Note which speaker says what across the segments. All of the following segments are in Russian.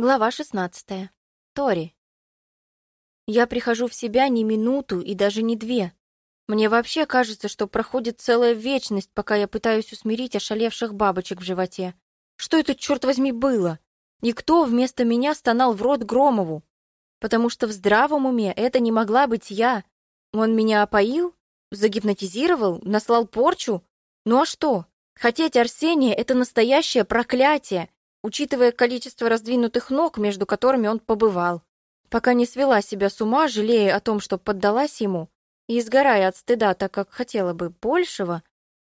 Speaker 1: Глава 16. Тори. Я прихожу в себя не минуту и даже не две. Мне вообще кажется, что проходит целая вечность, пока я пытаюсь усмирить ошалевших бабочек в животе. Что это, черт возьми, было? Никто вместо меня стонал в рот Громову. Потому что в здравом уме это не могла быть я. Он меня опоил? Загипнотизировал? Наслал порчу? Ну а что? Хотеть Арсения — это настоящее проклятие учитывая количество раздвинутых ног, между которыми он побывал. Пока не свела себя с ума, жалея о том, что поддалась ему, и изгорая от стыда, так как хотела бы большего,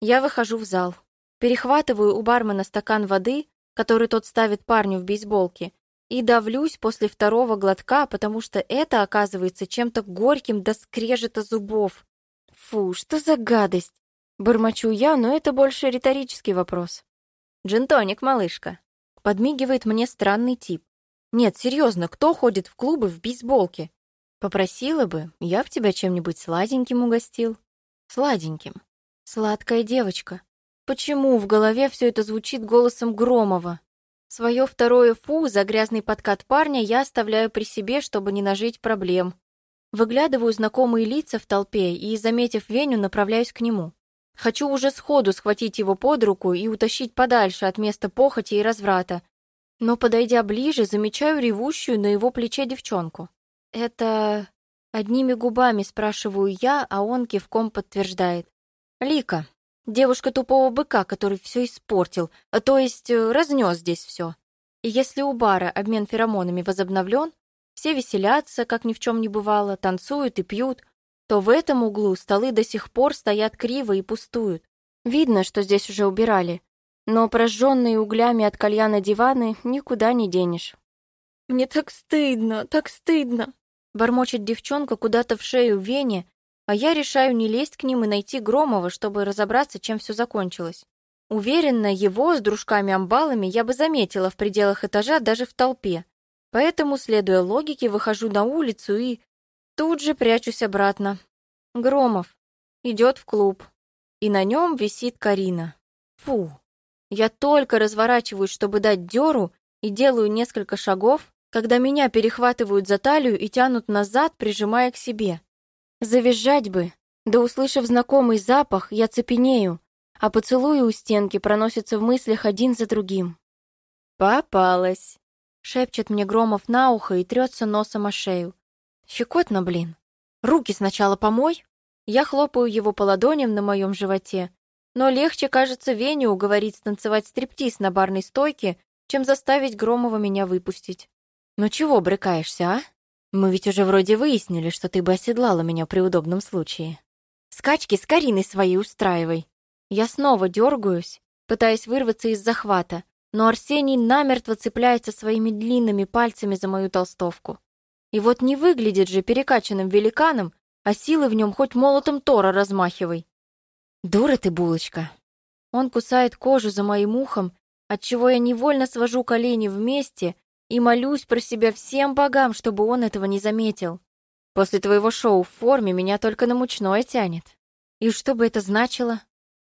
Speaker 1: я выхожу в зал. Перехватываю у бармена стакан воды, который тот ставит парню в бейсболке, и давлюсь после второго глотка, потому что это оказывается чем-то горьким до скрежета зубов. Фу, что за гадость! Бормочу я, но это больше риторический вопрос. «Джинтоник, малышка», Подмигивает мне странный тип. Нет, серьезно, кто ходит в клубы в бейсболке? Попросила бы, я б тебя чем-нибудь сладеньким угостил. Сладеньким. Сладкая девочка. Почему в голове все это звучит голосом Громова? Свое второе фу за грязный подкат парня я оставляю при себе, чтобы не нажить проблем. Выглядываю знакомые лица в толпе и, заметив Веню, направляюсь к нему. Хочу уже сходу схватить его под руку и утащить подальше от места похоти и разврата. Но, подойдя ближе, замечаю ревущую на его плече девчонку. «Это...» Одними губами спрашиваю я, а он кивком подтверждает. «Лика, девушка тупого быка, который все испортил, то есть э, разнес здесь все. И если у бара обмен феромонами возобновлен, все веселятся, как ни в чем не бывало, танцуют и пьют, то в этом углу столы до сих пор стоят криво и пустуют. Видно, что здесь уже убирали, но прожженные углями от кальяна диваны никуда не денешь. «Мне так стыдно, так стыдно!» Бормочет девчонка куда-то в шею Вене, а я решаю не лезть к ним и найти Громова, чтобы разобраться, чем все закончилось. Уверенно, его с дружками-амбалами я бы заметила в пределах этажа даже в толпе. Поэтому, следуя логике, выхожу на улицу и Тут же прячусь обратно. Громов идет в клуб, и на нем висит Карина. Фу. Я только разворачиваюсь, чтобы дать дёру, и делаю несколько шагов, когда меня перехватывают за талию и тянут назад, прижимая к себе. Завизжать бы, да услышав знакомый запах, я цепенею, а поцелуи у стенки проносятся в мыслях один за другим. «Попалась!» — шепчет мне Громов на ухо и трется носом о шею. Щекотно, блин. Руки сначала помой. Я хлопаю его по ладоням на моем животе. Но легче, кажется, Веню уговорить станцевать стриптиз на барной стойке, чем заставить Громова меня выпустить. Ну чего брыкаешься, а? Мы ведь уже вроде выяснили, что ты бы оседлала меня при удобном случае. Скачки с Кариной своей устраивай. Я снова дергаюсь, пытаясь вырваться из захвата, но Арсений намертво цепляется своими длинными пальцами за мою толстовку. И вот не выглядит же перекачанным великаном, а силы в нем хоть молотом Тора размахивай. Дура ты, булочка. Он кусает кожу за моим ухом, отчего я невольно свожу колени вместе и молюсь про себя всем богам, чтобы он этого не заметил. После твоего шоу в форме меня только на мучное тянет. И что бы это значило?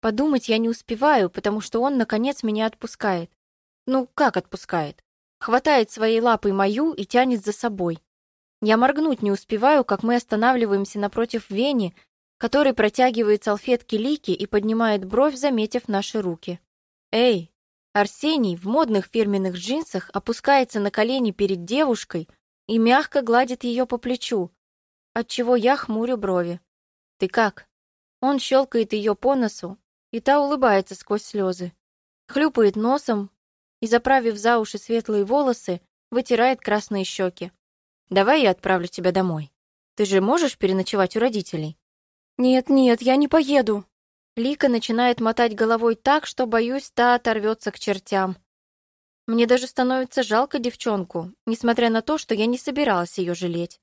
Speaker 1: Подумать я не успеваю, потому что он, наконец, меня отпускает. Ну, как отпускает? Хватает своей лапой мою и тянет за собой. Я моргнуть не успеваю, как мы останавливаемся напротив Вени, который протягивает салфетки Лики и поднимает бровь, заметив наши руки. «Эй!» Арсений в модных фирменных джинсах опускается на колени перед девушкой и мягко гладит ее по плечу, отчего я хмурю брови. «Ты как?» Он щелкает ее по носу, и та улыбается сквозь слезы. Хлюпает носом и, заправив за уши светлые волосы, вытирает красные щеки. Давай я отправлю тебя домой. Ты же можешь переночевать у родителей? Нет, нет, я не поеду. Лика начинает мотать головой так, что, боюсь, та оторвется к чертям. Мне даже становится жалко девчонку, несмотря на то, что я не собиралась ее жалеть.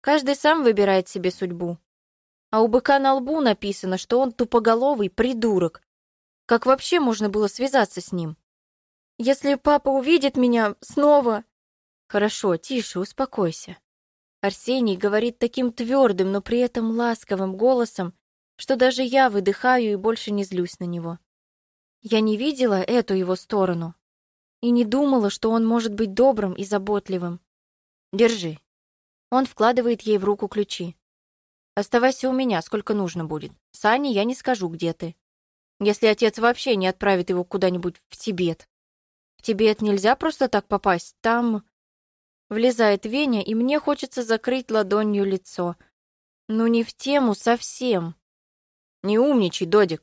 Speaker 1: Каждый сам выбирает себе судьбу. А у быка на лбу написано, что он тупоголовый придурок. Как вообще можно было связаться с ним? Если папа увидит меня снова, «Хорошо, тише, успокойся». Арсений говорит таким твердым, но при этом ласковым голосом, что даже я выдыхаю и больше не злюсь на него. Я не видела эту его сторону. И не думала, что он может быть добрым и заботливым. Держи. Он вкладывает ей в руку ключи. Оставайся у меня, сколько нужно будет. Сане я не скажу, где ты. Если отец вообще не отправит его куда-нибудь в Тибет. В Тибет нельзя просто так попасть. Там... Влезает Веня, и мне хочется закрыть ладонью лицо. Ну не в тему совсем. Не умничай, Додик.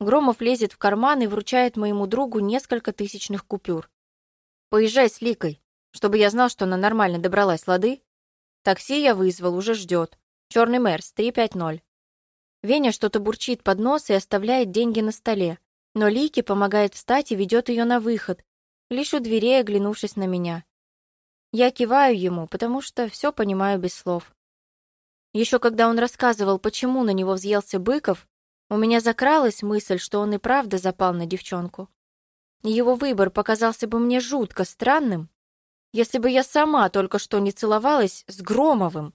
Speaker 1: Громов лезет в карман и вручает моему другу несколько тысячных купюр. Поезжай с Ликой, чтобы я знал, что она нормально добралась, лады? Такси я вызвал, уже ждет. Черный Мерс, 350. Веня что-то бурчит под нос и оставляет деньги на столе. Но Лике помогает встать и ведет ее на выход, лишь у дверей оглянувшись на меня. Я киваю ему, потому что все понимаю без слов. Еще когда он рассказывал, почему на него взъелся Быков, у меня закралась мысль, что он и правда запал на девчонку. Его выбор показался бы мне жутко странным, если бы я сама только что не целовалась с Громовым,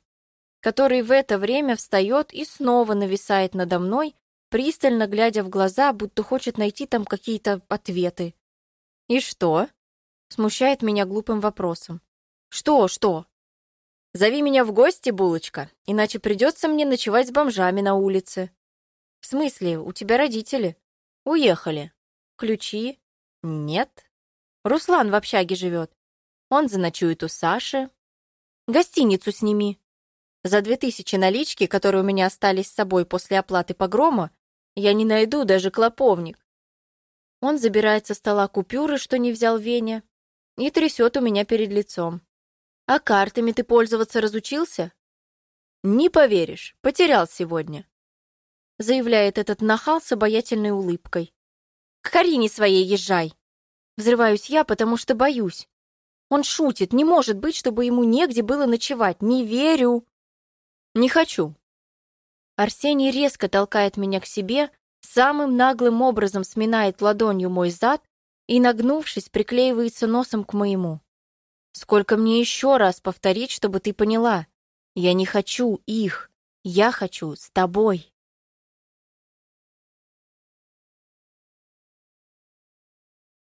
Speaker 1: который в это время встает и снова нависает надо мной, пристально глядя в глаза, будто хочет найти там какие-то ответы. «И что?» — смущает меня глупым вопросом. «Что, что?» «Зови меня в гости, булочка, иначе придется мне ночевать с бомжами на улице». «В смысле, у тебя родители?» «Уехали». «Ключи?» «Нет». «Руслан в общаге живет. Он заночует у Саши». «Гостиницу сними». За две тысячи налички, которые у меня остались с собой после оплаты погрома, я не найду даже клоповник. Он забирает со стола купюры, что не взял Веня, и трясет у меня перед лицом. А картами ты пользоваться разучился? Не поверишь, потерял сегодня. Заявляет этот нахал с обаятельной улыбкой. К Карине своей езжай. Взрываюсь я, потому что боюсь. Он шутит, не может быть, чтобы ему негде было ночевать. Не верю. Не хочу. Арсений резко толкает меня к себе, самым наглым образом сминает ладонью мой зад и, нагнувшись, приклеивается носом к моему. Сколько мне еще раз повторить, чтобы ты поняла? Я не хочу их. Я хочу с тобой.